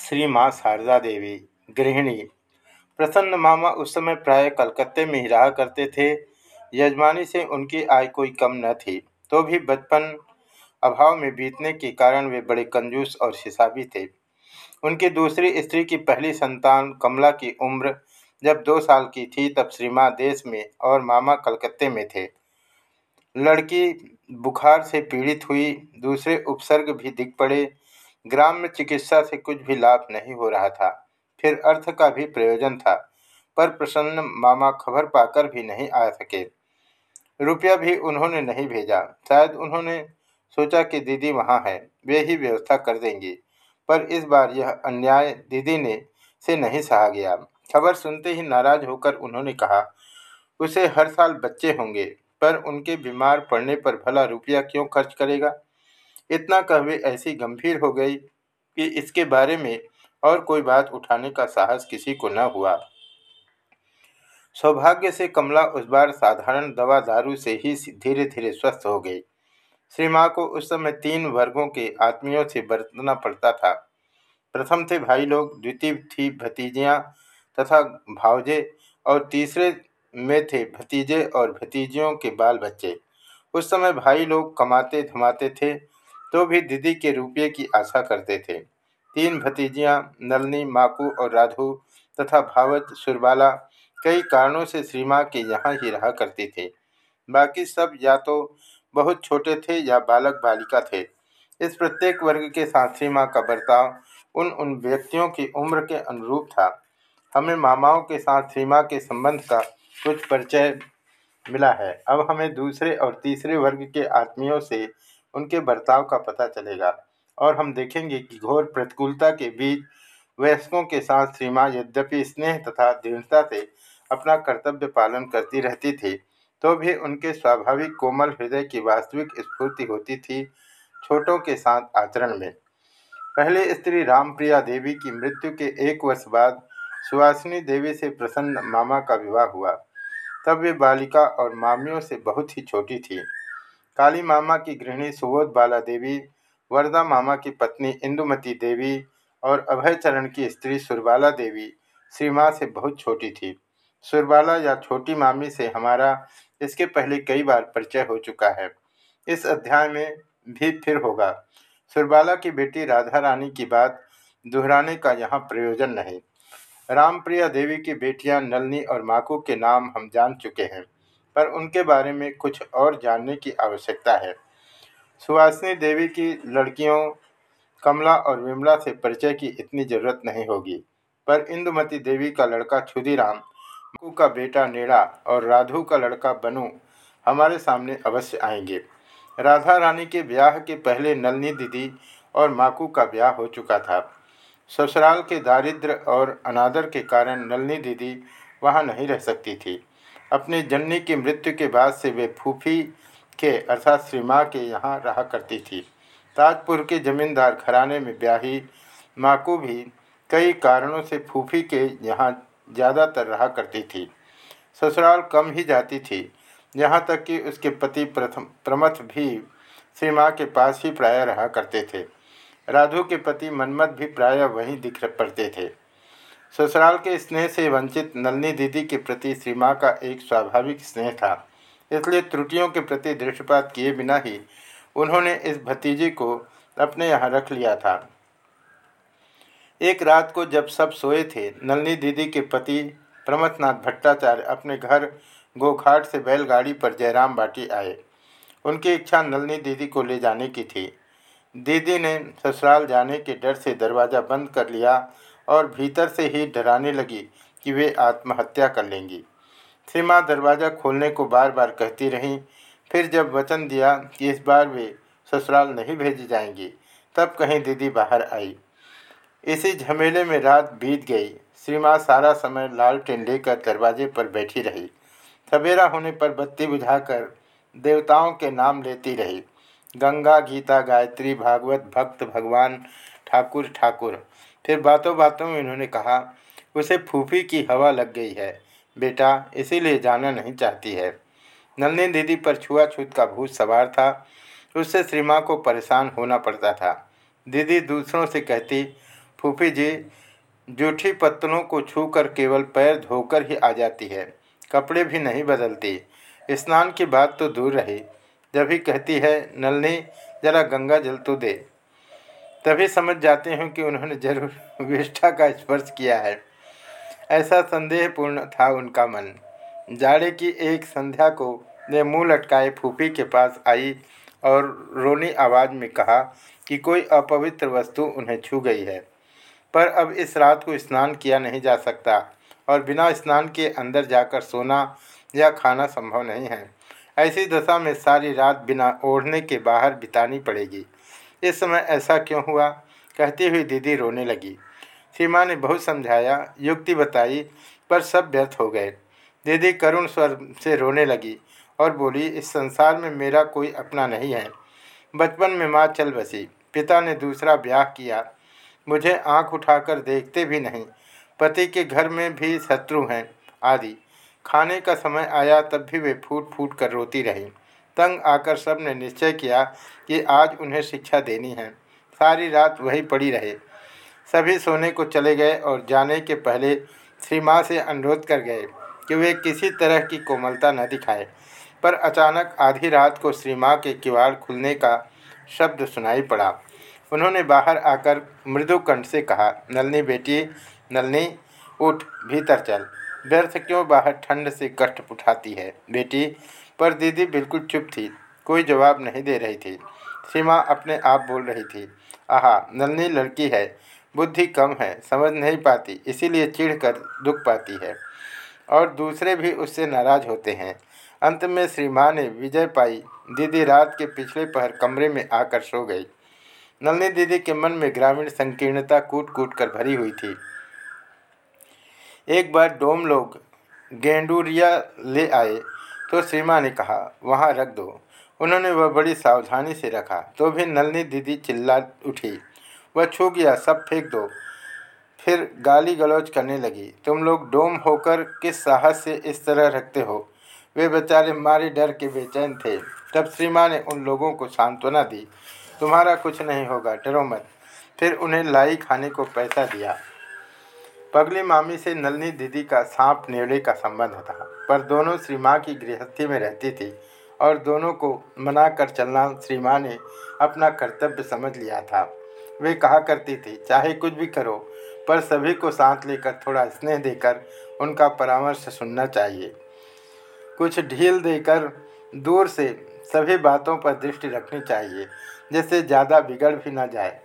श्री माँ शारदा देवी, गृहिणी। प्रसन्न मामा उस समय प्राय कलकत्ते में ही रहा करते थे। यजमानी से उनकी आय कोई कम न थी तो भी बचपन अभाव में बीतने के कारण वे बड़े कंजूस और हिसाबी थे। उनकी दूसरी स्त्री की पहली संतान कमला की उम्र जब दो साल की थी, तब श्री माँ देश में और मामा कलकत्ते में थे। लड़की बुखार से पीड़ित हुई, दूसरे उपसर्ग भी दिख पड़े ग्राम में चिकित्सा से कुछ भी लाभ नहीं हो रहा था। फिर अर्थ का भी प्रयोजन था, पर प्रसन्न मामा खबर पाकर भी नहीं आ सके। रुपया भी उन्होंने नहीं भेजा। शायद उन्होंने सोचा कि दीदी वहाँ है, वे ही व्यवस्था कर देंगी। पर इस बार यह अन्याय दीदी ने, से नहीं सहा गया। खबर सुनते ही नाराज़ होकर उन्होंने कहा, उसे हर साल बच्चे होंगे, पर उनके बीमार पड़ने पर भला रुपया क्यों खर्च करेगा? इतना कह वे ऐसी गंभीर हो गई कि इसके बारे में और कोई बात उठाने का साहस किसी को न हुआ। सौभाग्य से कमला उस बार साधारण दवा दारू से ही धीरे धीरे स्वस्थ हो गई। श्री माँ को उस समय तीन वर्गों के आत्मियों से बरतना पड़ता था। प्रथम थे भाई लोग, द्वितीय थी भतीजियाँ तथा भावजे और तीसरे में थे भतीजे और भतीजियों के बाल बच्चे। उस समय भाई लोग कमाते धमाते थे तो भी दीदी के रुपये की आशा करते थे। तीन भतीजियाँ, नलनी, माकू और राधु तथा भावत, सुरबाला कई कारणों से श्रीमा के यहाँ ही रहा करती थे। बाकी सब या तो बहुत छोटे थे या बालक बालिका थे। इस प्रत्येक वर्ग के साथ श्रीमा का बर्ताव उन उन व्यक्तियों की उम्र के अनुरूप था। हमें मामाओं के साथ श्री के संबंध का कुछ परिचय मिला है। अब हमें दूसरे और तीसरे वर्ग के आत्मियों से उनके बर्ताव का पता चलेगा। और हम देखेंगे कि घोर प्रतिकूलता के बीच वयस्कों के साथ श्रीमा यद्यपि स्नेह तथा दृढ़ता से अपना कर्तव्य पालन करती रहती थी तो भी उनके स्वाभाविक कोमल हृदय की वास्तविक स्फूर्ति होती थी छोटों के साथ आचरण में। पहले स्त्री रामप्रिया देवी की मृत्यु के एक वर्ष बाद सुहासिनी देवी से प्रसन्न मामा का विवाह हुआ। तब वे बालिका और मामियों से बहुत ही छोटी थी। काली मामा की गृहिणी सुबोध बाला देवी वरदा मामा की पत्नी इंदुमती देवी और अभय चरण की स्त्री सुरबाला देवी। श्री माँ से बहुत छोटी थी। सुरबाला या छोटी मामी से हमारा इसके पहले कई बार परिचय हो चुका है। इस अध्याय में भी फिर होगा। सुरबाला की बेटी राधा रानी की बात दोहराने का यहाँ प्रयोजन नहीं। रामप्रिया देवी की बेटियाँ नलनी और माकू के नाम हम जान चुके हैं। पर उनके बारे में कुछ और जानने की आवश्यकता है। सुहासिनी देवी की लड़कियों, कमला और विमला से परिचय की इतनी ज़रूरत नहीं होगी, पर इंदुमती देवी का लड़का क्षुदीराम माकू का बेटा नेड़ा और राधु का लड़का बनू हमारे सामने अवश्य आएँगे। राधा रानी के ब्याह के पहले नलनी दीदी और माकू का ब्याह हो चुका था। ससुराल के दारिद्र और अनादर के कारण नलनी दीदी वहाँ नहीं रह सकती थी। अपनी जननी की मृत्यु के बाद से वे फूफी के अर्थात श्री माँ के यहाँ रहा करती थी। ताजपुर के जमींदार घराने में ब्याही, माँ को भी कई कारणों से फूफी के यहाँ ज़्यादातर रहा करती थी। ससुराल कम ही जाती थी। यहाँ तक कि उसके पति प्रथम, प्रमथ भी श्री माँ के पास ही प्रायः रहा करते थे। राधु के पति मनमत भी प्रायः वहीं दिख पड़ते थे। ससुराल के स्नेह से वंचित नलनी दीदी के प्रति श्री का एक स्वाभाविक स्नेह था। इसलिए त्रुटियों के प्रति दृष्टिपात किए बिना ही उन्होंने इस भतीजे को अपने यहाँ रख लिया था। एक रात को जब सब सोए थे, नलनी दीदी के पति प्रमथनाथ भट्टाचार्य अपने घर गोघाट से बैलगाड़ी पर जयराम बाटी आए। उनकी इच्छा नलनी दीदी को ले जाने की थी। दीदी ने ससुराल जाने के डर से दरवाज़ा बंद कर लिया और भीतर से ही डराने लगी कि वे आत्महत्या कर लेंगी। श्री माँ दरवाज़ा खोलने को बार बार कहती रहीं। फिर जब वचन दिया कि इस बार वे ससुराल नहीं भेजी जाएँगी, तब कहीं दीदी बाहर आई। इसी झमेले में रात बीत गई। श्री सारा समय लालटेन लेकर दरवाजे पर बैठी रही। सवेरा होने पर बत्ती बुझाकर देवताओं के नाम लेती रही। गंगा गीता गायत्री भागवत भक्त भगवान ठाकुर ठाकुर। फिर बातों बातों में उन्होंने कहा, उसे फूफी की हवा लग गई है। बेटा, इसीलिए जाना नहीं चाहती है नलनी दीदी पर छुआछूत का भूत सवार था। उससे श्री को परेशान होना पड़ता था। दीदी दूसरों से कहती, फूफी जी, जूठी पत्तलों को छूकर केवल पैर धोकर ही आ जाती है। कपड़े भी नहीं बदलती। स्नान की बात तो दूर रही। जब ही कहती है, नलनी, जरा गंगा जल तो दे। तभी समझ जाते हैं कि उन्होंने ज़रूर विष्ठा का स्पर्श किया है। ऐसा संदेहपूर्ण था उनका मन। जाड़े की एक संध्या को वे मुँह लटकाए फूफी के पास आई और रोनी आवाज़ में कहा कि कोई अपवित्र वस्तु उन्हें छू गई है। पर अब इस रात को स्नान किया नहीं जा सकता और बिना स्नान के अंदर जाकर सोना या खाना संभव नहीं है। ऐसी दशा में सारी रात बिना ओढ़ने के बाहर बितानी पड़ेगी। इस समय ऐसा क्यों हुआ? कहती हुई दीदी रोने लगी। सीमा ने बहुत समझाया, युक्ति बताई, पर सब व्यर्थ हो गए। दीदी करुण स्वर से रोने लगी और बोली, इस संसार में मेरा कोई अपना नहीं है। बचपन में माँ चल बसी। पिता ने दूसरा ब्याह किया। मुझे आँख उठाकर देखते भी नहीं। पति के घर में भी शत्रु हैं, आदि। खाने का समय आया तब भी वे फूट फूट कर रोती रहीं। तंग आकर सबने निश्चय किया कि आज उन्हें शिक्षा देनी है। सारी रात वही पड़ी रहे। सभी सोने को चले गए और जाने के पहले श्री माँ से अनुरोध कर गए कि वे किसी तरह की कोमलता न दिखाए। पर अचानक आधी रात को श्री माँ के किवाड़ खुलने का शब्द सुनाई पड़ा। उन्होंने बाहर आकर मृदु कंठ से कहा, नलनी बेटी, नलनी, उठ, भीतर चल। व्यर्थ क्यों बाहर ठंड से कष्ट उठाती है? बेटी पर दीदी बिल्कुल चुप थी। कोई जवाब नहीं दे रही थी। सीमा अपने आप बोल रही थी, आहा, नलनी लड़की है। बुद्धि कम है, समझ नहीं पाती, इसीलिए चिढ़कर दुख पाती है। और दूसरे भी उससे नाराज़ होते हैं। अंत में श्री माँ ने विजय पाई। दीदी रात के पिछले पहर कमरे में आकर सो गई। नलनी दीदी के मन में ग्रामीण संकीर्णता कूट कूट कर भरी हुई थी। एक बार डोम लोग गेंडूरिया ले आए। तो श्रीमा ने कहा, वहाँ रख दो। उन्होंने वह बड़ी सावधानी से रखा। तो भी नलनी दीदी चिल्ला उठी। वह छू गया, सब फेंक दो। फिर गाली गलौज करने लगी। तुम लोग डोम होकर किस साहस से इस तरह रखते हो? वे बेचारे मारे डर के बेचैन थे। तब श्रीमा ने उन लोगों को सांत्वना दी। तुम्हारा कुछ नहीं होगा, डरो मत। फिर उन्हें लाई खाने को पैसा दिया। पगली मामी से नलनी दीदी का सांप नेड़े का संबंध था, पर दोनों श्री माँ की गृहस्थी में रहती थी और दोनों को मना कर चलना श्री माँ ने अपना कर्तव्य समझ लिया था। वे कहा करती थी, चाहे कुछ भी करो, पर सभी को साथ लेकर थोड़ा स्नेह देकर उनका परामर्श सुनना चाहिए। कुछ ढील देकर दूर से सभी बातों पर दृष्टि रखनी चाहिए, जिससे ज़्यादा बिगड़ भी ना जाए।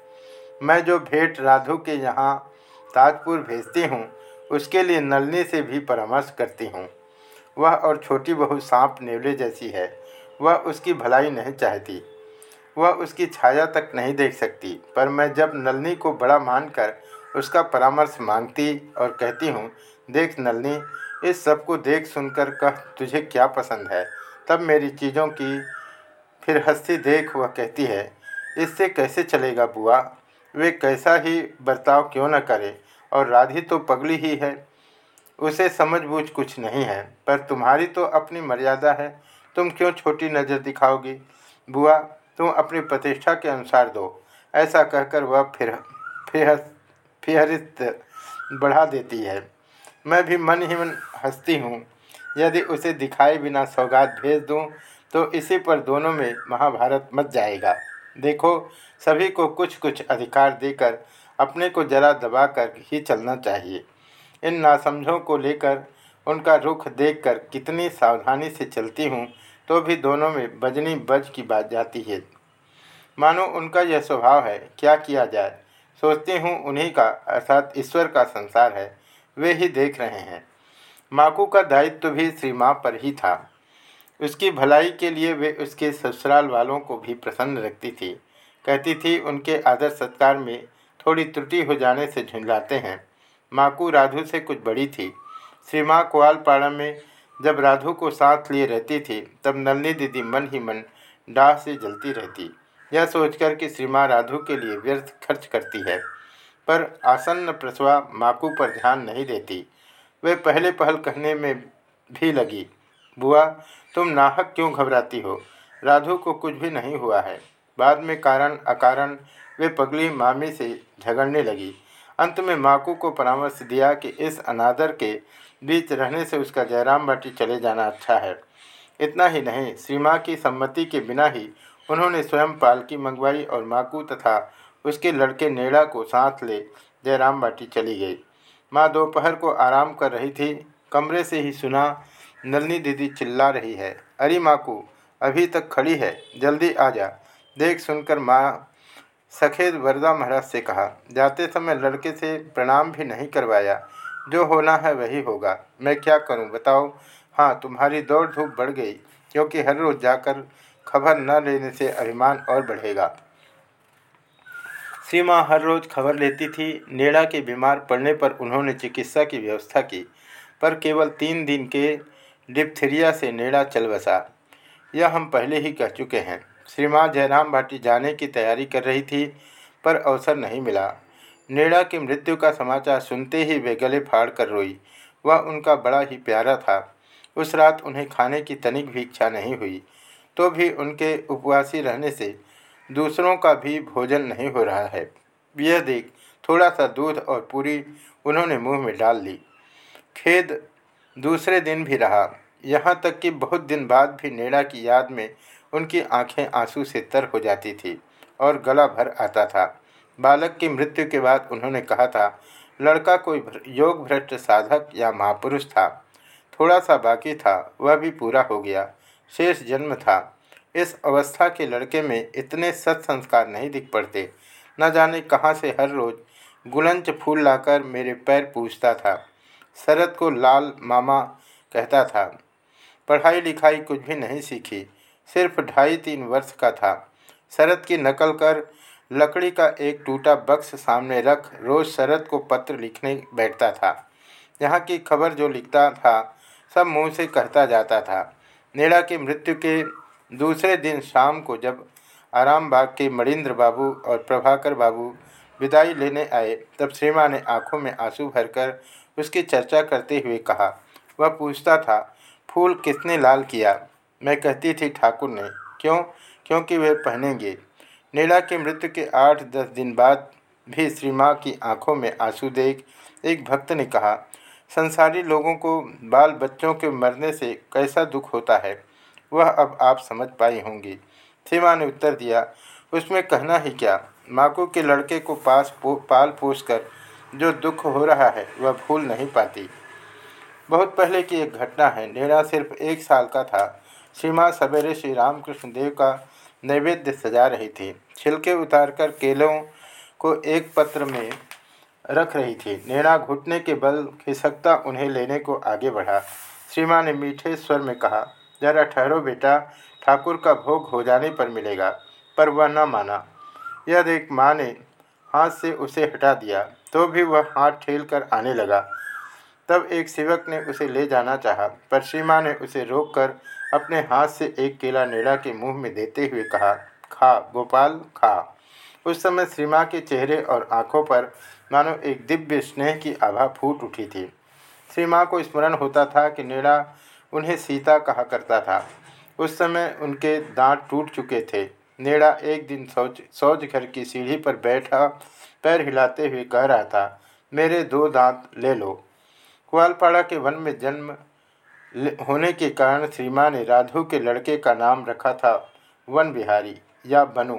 मैं जो भेंट राधु के यहाँ ताजपुर भेजती हूँ, उसके लिए नलनी से भी परामर्श करती हूँ। वह और छोटी बहू सांप नेवले जैसी है, वह उसकी भलाई नहीं चाहती। वह उसकी छाया तक नहीं देख सकती, पर मैं जब नलनी को बड़ा मानकर उसका परामर्श मांगती और कहती हूँ, देख नलनी, इस सबको देख सुनकर कह, तुझे क्या पसंद है? तब मेरी चीज़ों की फिर हंसती देख वह कहती है, इससे कैसे चलेगा बुआ? वे कैसा ही बर्ताव क्यों न करे? और राधी तो पगली ही है। उसे समझबूझ कुछ नहीं है, पर तुम्हारी तो अपनी मर्यादा है। तुम क्यों छोटी नज़र दिखाओगी? बुआ, तुम अपनी प्रतिष्ठा के अनुसार दो। ऐसा कहकर वह फिर फिहरिस्त बढ़ा देती है। मैं भी मन ही मन हंसती हूँ। यदि उसे दिखाए बिना सौगात भेज दूँ तो इसी पर दोनों में महाभारत मच जाएगा। देखो, सभी को कुछ कुछ अधिकार देकर अपने को जरा दबा कर ही चलना चाहिए। इन नासमझों को लेकर, उनका रुख देखकर कितनी सावधानी से चलती हूँ तो भी दोनों में बजनी बज की बात जाती है। मानो उनका यह स्वभाव है, क्या किया जाए? सोचती हूँ उन्हीं का, अर्थात ईश्वर का संसार है, वे ही देख रहे हैं। माकू का दायित्व तो भी श्री माँ पर ही था। उसकी भलाई के लिए वे उसके ससुराल वालों को भी प्रसन्न रखती थी। कहती थी, उनके आदर सत्कार में थोड़ी त्रुटि हो जाने से झुंझलाते हैं। माकू राधु से कुछ बड़ी थी। श्री माँ कोआलपाड़ा में जब राधु को साथ लिए रहती थी, तब नलनी दीदी मन ही मन डाह से जलती रहती। यह सोचकर कि श्री माँ राधु के लिए व्यर्थ खर्च करती है। पर आसन्न प्रसवा माकू पर ध्यान नहीं देती। वे पहले पहल कहने में भी लगी, बुआ, तुम नाहक क्यों घबराती हो? राधु को कुछ भी नहीं हुआ है। बाद में कारण अकारण वे पगली मामी से झगड़ने लगी। अंत में माकू को परामर्श दिया कि इस अनादर के बीच रहने से उसका जयराम बाटी चले जाना अच्छा है। इतना ही नहीं श्री माँ की सम्मति के बिना ही उन्होंने स्वयं पालकी मंगवाई और माकू तथा उसके लड़के नेड़ा को साथ ले जयराम बाटी चली गई। माँ दोपहर को आराम कर रही थी, कमरे से ही सुना, नलनी दीदी चिल्ला रही है, अरे माकू, अभी तक खड़ी है, जल्दी आ जा। देख सुनकर माँ सखेद वरदा महाराज से कहा, जाते समय लड़के से प्रणाम भी नहीं करवाया। जो होना है वही होगा। मैं क्या करूँ, बताओ? हाँ तुम्हारी दौड़ धूप बढ़ गई, क्योंकि हर रोज़ जाकर खबर न लेने से अभिमान और बढ़ेगा। सीमा हर रोज़ खबर लेती थी। नेड़ा के बीमार पड़ने पर उन्होंने चिकित्सा की व्यवस्था की, पर केवल तीन दिन के डिप्थीरिया से नेड़ा चल बसा। यह हम पहले ही कह चुके हैं। श्री माँ जयराम भाटी जाने की तैयारी कर रही थी, पर अवसर नहीं मिला। नेड़ा की मृत्यु का समाचार सुनते ही वे गले फाड़ कर रोई। वह उनका बड़ा ही प्यारा था। उस रात उन्हें खाने की तनिक भी इच्छा नहीं हुई तो भी उनके उपवासी रहने से दूसरों का भी भोजन नहीं हो रहा है। यह देख थोड़ा सा दूध और पूरी उन्होंने मुँह में डाल ली। खेद दूसरे दिन भी रहा। यहाँ तक कि बहुत दिन बाद भी नेड़ा की याद में उनकी आँखें आँसू से तर हो जाती थी और गला भर आता था। बालक की मृत्यु के बाद उन्होंने कहा था, लड़का कोई योग भ्रष्ट साधक या महापुरुष था। थोड़ा सा बाकी था, वह भी पूरा हो गया। शेष जन्म था। इस अवस्था के लड़के में इतने सत्संस्कार नहीं दिख पड़ते। न जाने कहाँ से हर रोज़ गुलंच फूल लाकर मेरे पैर पूछता था। शरद को लाल मामा कहता था, पढ़ाई लिखाई कुछ भी नहीं सीखी। सिर्फ़ ढाई तीन वर्ष का था। शरद की नकल कर लकड़ी का एक टूटा बक्स सामने रख रोज़ शरद को पत्र लिखने बैठता था। यहाँ की खबर जो लिखता था, सब मुँह से कहता जाता था। नेड़ा की मृत्यु के दूसरे दिन शाम को जब आराम बाग के मणिंद्र बाबू और प्रभाकर बाबू विदाई लेने आए, तब श्रीमा ने आँखों में आँसू भरकर उसकी चर्चा करते हुए कहा, वह पूछता था, फूल किसने लाल किया? मैं कहती थी ठाकुर ने क्यों? क्योंकि वे पहनेंगे। नीला की मृत्यु के आठ दस दिन बाद भी श्री माँ की आँखों में आँसू देख एक भक्त ने कहा संसारी लोगों को बाल बच्चों के मरने से कैसा दुख होता है? वह अब आप समझ पाई होंगी। सीमा ने उत्तर दिया उसमें कहना ही क्या? माकू के लड़के को पास पो, पाल पोस कर जो दुख हो रहा है वह भूल नहीं पाती। बहुत पहले की एक घटना है नेड़ा सिर्फ़ एक साल का था। सीमा सवेरे श्री रामकृष्ण देव का नैवेद्य सजा रही थी। छिलके उतारकर केलों को एक पत्र में रख रही थी। नेड़ा घुटने के बल खिसकता उन्हें लेने को आगे बढ़ा। श्रीमा ने मीठे स्वर में कहा, जरा ठहरो बेटा, ठाकुर का भोग हो जाने पर मिलेगा, पर वह न माना। यह देख माँ ने हाथ से उसे हटा दिया तो भी वह हाथ ठेल कर आने लगा। तब एक सेवक ने उसे ले जाना चाहा, पर श्रीमा ने उसे रोककर अपने हाथ से एक केला नेड़ा के मुँह में देते हुए कहा, खा, गोपाल, खा। उस समय श्रीमा के चेहरे और आँखों पर मानो एक दिव्य स्नेह की आभा फूट उठी थी। श्रीमा को स्मरण होता था कि नेड़ा उन्हें सीता कहा करता था। उस समय उनके दांत टूट चुके थे। नेड़ा एक दिन शौच शौच घर की सीढ़ी पर बैठा, पैर हिलाते हुए कह रहा था, मेरे दो दांत ले लो। कुआलपाड़ा के वन में जन्म होने के कारण श्रीमा ने राधु के लड़के का नाम रखा था वन बिहारी या बनु।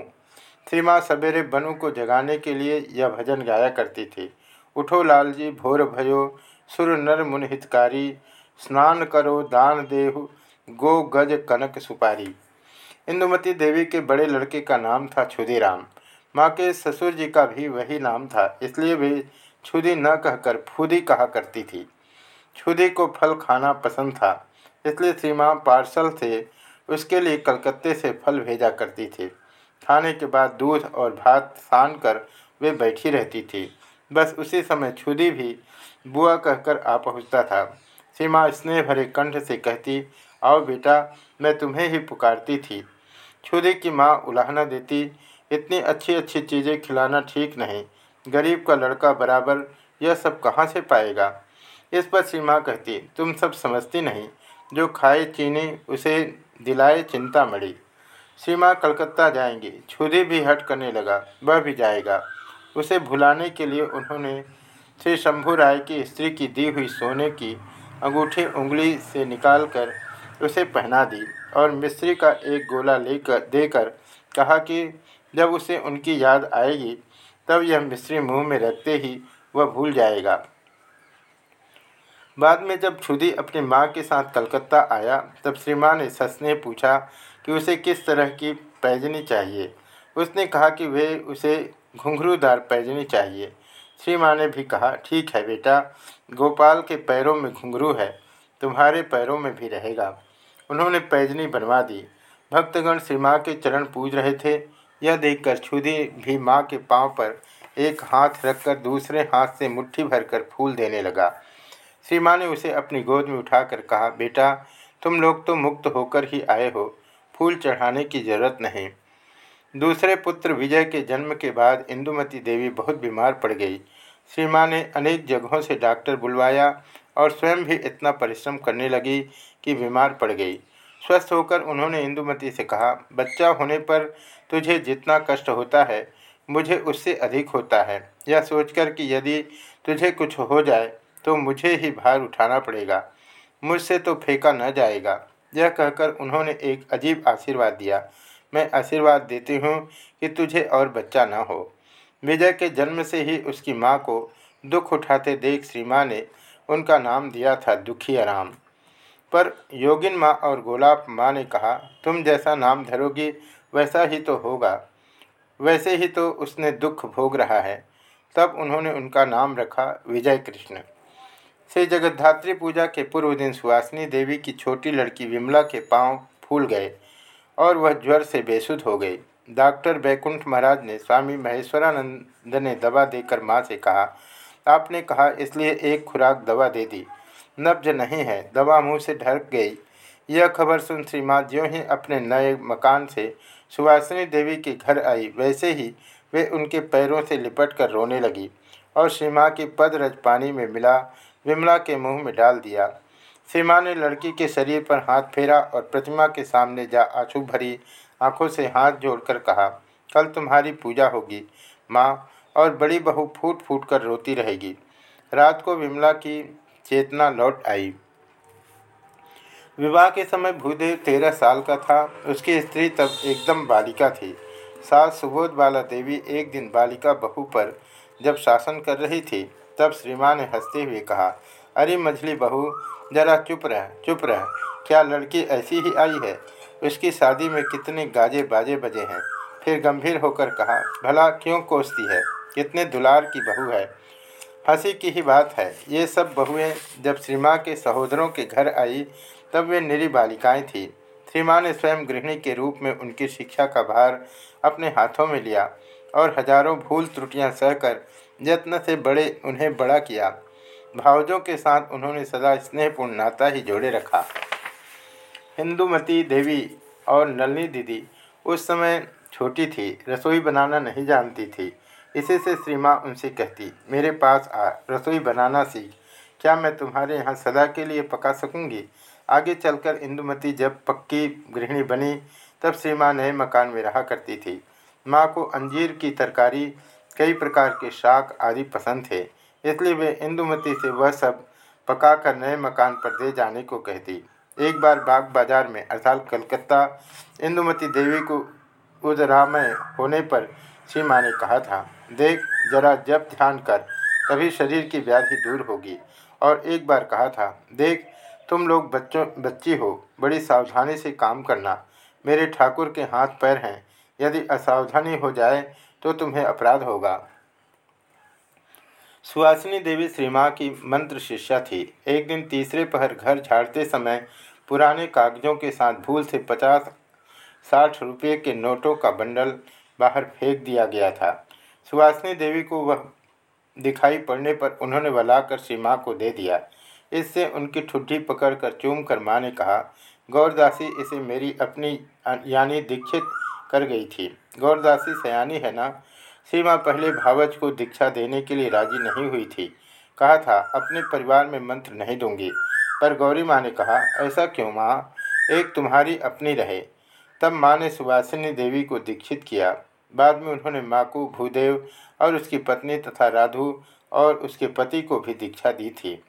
श्रीमा सवेरे बनु को जगाने के लिए यह भजन गाया करती थी। उठो लाल जी भोर भयो, सुर नर मुन हितकारी स्नान करो, दान देहु, गो गज कनक सुपारी। इंदुमती देवी के बड़े लड़के का नाम था छुदीराम माँ के ससुर जी का भी वही नाम था, इसलिए वे छुदी न कहकर फूदी कहा करती थी। छुदी को फल खाना पसंद था, इसलिए श्री माँ पार्सल से उसके लिए कलकत्ते से फल भेजा करती थी। खाने के बाद दूध और भात सान कर वे बैठी रहती थी। बस उसी समय छुदी भी बुआ कहकर आ पहुँचता था। सीमा स्नेह भरे कंठ से कहती, आओ बेटा, मैं तुम्हें ही पुकारती थी। छुदी की माँ उलाहना देती, इतनी अच्छी अच्छी चीज़ें खिलाना ठीक नहीं। गरीब का लड़का बराबर यह सब कहाँ से पाएगा? इस पर सीमा कहती, तुम सब समझती नहीं। जो खाए, चीनी, उसे दिलाए, चिंता मड़ी सीमा कलकत्ता जाएँगी। छुरी भी हट करने लगा। वह भी जाएगा। उसे भुलाने के लिए उन्होंने श्री शंभू राय की स्त्री की दी हुई सोने की अंगूठी उंगली से निकालकर उसे पहना दी और मिस्त्री का एक गोला लेकर, देकर कहा कि, जब उसे उनकी याद आएगी, तब यह मिस्त्री मुँह में रखते ही वह भूल जाएगा। बाद में जब छुदी अपनी माँ के साथ कलकत्ता आया, तब श्री माँ ने सस ने पूछा कि उसे किस तरह की पैजनी चाहिए। उसने कहा कि वे उसे घुंघरूदार पैजनी चाहिए। श्री माँ ने भी कहा, ठीक है बेटा, गोपाल के पैरों में घुंघरू है, तुम्हारे पैरों में भी रहेगा। उन्होंने पैजनी बनवा दी। भक्तगण श्री माँ के चरण पूज रहे थे। यह देखकर छुदी भी माँ के पाँव पर एक हाथ रखकर दूसरे हाथ से मुट्ठी भरकर फूल देने लगा। श्री माँ ने उसे अपनी गोद में उठाकर कहा, बेटा, तुम लोग तो मुक्त होकर ही आए हो। फूल चढ़ाने की ज़रूरत नहीं। दूसरे पुत्र विजय के जन्म के बाद इंदुमती देवी बहुत बीमार पड़ गई। श्री माँ ने अनेक जगहों से डॉक्टर बुलवाया और स्वयं भी इतना परिश्रम करने लगी कि बीमार पड़ गई। स्वस्थ होकर उन्होंने इंदुमती से कहा, बच्चा होने पर तुझे जितना कष्ट होता है, मुझे उससे अधिक होता है। यह सोचकर कि यदि तुझे कुछ हो जाए तो मुझे ही भार उठाना पड़ेगा। मुझसे तो फेंका न जाएगा। यह कहकर उन्होंने एक अजीब आशीर्वाद दिया। मैं आशीर्वाद देती हूँ कि तुझे और बच्चा न हो। विजय के जन्म से ही उसकी माँ को दुख उठाते देख श्री माँ ने उनका नाम दिया था दुखी आराम पर योगिन माँ और गोलाब माँ ने कहा, तुम जैसा नाम धरोगी, वैसा ही तो होगा। वैसे ही तो उसने दुख भोग रहा है। तब उन्होंने उनका नाम रखा विजय कृष्ण। से जगद्धात्री पूजा के पूर्व दिन सुहासिनी देवी की छोटी लड़की विमला के पाँव फूल गए और वह ज्वर से बेसुध हो गई। डॉक्टर बैकुंठ महाराज ने स्वामी महेश्वरानंद ने दवा देकर माँ से कहा, आपने कहा, इसलिए एक खुराक दवा दे दी। नब्ज नहीं है, दवा मुँह से ढक गई। यह खबर सुन श्री माँ ज्यों ही अपने नए मकान से सुवासिनी देवी के घर आई, वैसे ही वे उनके पैरों से लिपट कर रोने लगी और श्री माँ की पदरज पानी में मिला विमला के मुँह में डाल दिया। सीमा ने लड़की के शरीर पर हाथ फेरा और प्रतिमा के सामने जा आँसू भरी आँखों से हाथ जोड़कर कहा, कल तुम्हारी पूजा होगी, माँ, और बड़ी बहू फूट फूट कर रोती रहेगी रात को विमला की चेतना लौट आई। विवाह के समय भूदेव तेरह साल का था। उसकी स्त्री तब एकदम बालिका थी। सास सुबोध बाला देवी एक दिन बालिका बहू पर जब शासन कर रही थी तब श्रीमान ने हँसते हुए कहा, अरे मछली बहू, जरा चुप रह चुप रह। क्या लड़की ऐसी ही आई है? उसकी शादी में कितने गाजे बाजे बजे हैं? फिर गंभीर होकर कहा, भला क्यों कोसती है? कितने दुलार की बहू है। हँसी की ही बात है। ये सब बहुएँ जब श्रीमा के सहोदरों के घर आई, तब वे निरी बालिकाएँ थीं। श्रीमा ने स्वयं गृहिणी के रूप में उनकी शिक्षा का भार अपने हाथों में लिया। और हज़ारों भूल त्रुटियाँ सहकर यत्न से बड़े उन्हें बड़ा किया। भावजों के साथ उन्होंने सदा स्नेहपूर्ण नाता ही जोड़े रखा। हिंदुमती देवी और नलनी दीदी उस समय छोटी थी, रसोई बनाना नहीं जानती थी। इसी से श्री माँ उनसे कहती, मेरे पास आ, रसोई बनाना सीख। क्या मैं तुम्हारे यहाँ सदा के लिए पका सकूँगी? आगे चलकर इंदुमती जब पक्की गृहिणी बनी, तब श्री माँ नए मकान में रहा करती थी। माँ को अंजीर की तरकारी, कई प्रकार के शाक आदि पसंद थे, इसलिए वे इंदुमती से वह सब पकाकर नए मकान पर दे जाने को कहती। एक बार बाग बाज़ार में, अर्थात कलकत्ता, इंदुमती देवी को उदरामय होने पर श्री माँ ने कहा था, देख, जरा जब ध्यान कर, तभी शरीर की व्याधि दूर होगी। और एक बार कहा था, देख, तुम लोग बच्चों, बच्ची हो, बड़ी सावधानी से काम करना। मेरे ठाकुर के हाथ पैर हैं यदि असावधानी हो जाए तो तुम्हें अपराध होगा। सुहासिनी देवी श्री माँ की मंत्र शिष्या थी। एक दिन तीसरे पहर घर झाड़ते समय पुराने कागजों के साथ भूल से पचास साठ रुपये के नोटों का बंडल बाहर फेंक दिया गया था। सुहासिनी देवी को वह दिखाई पड़ने पर उन्होंने वलाकर श्री माँ को दे दिया। इससे उनकी ठुड्डी पकड़कर चूम कर माँ ने कहा, गौरदासी, इसे मेरी अपनी यानी दीक्षित कर गई थी। गौरदासी सयानी है ना? सीमा पहले भावच को दीक्षा देने के लिए राज़ी नहीं हुई थी। कहा था, अपने परिवार में मंत्र नहीं दूँगी। पर गौरी माँ ने कहा, ऐसा क्यों माँ? एक तुम्हारी अपनी रहे। तब माँ ने सुवासिनी देवी को दीक्षित किया। बाद में उन्होंने माँ को भूदेव और उसकी पत्नी तथा राधु और उसके पति को भी दीक्षा दी थी।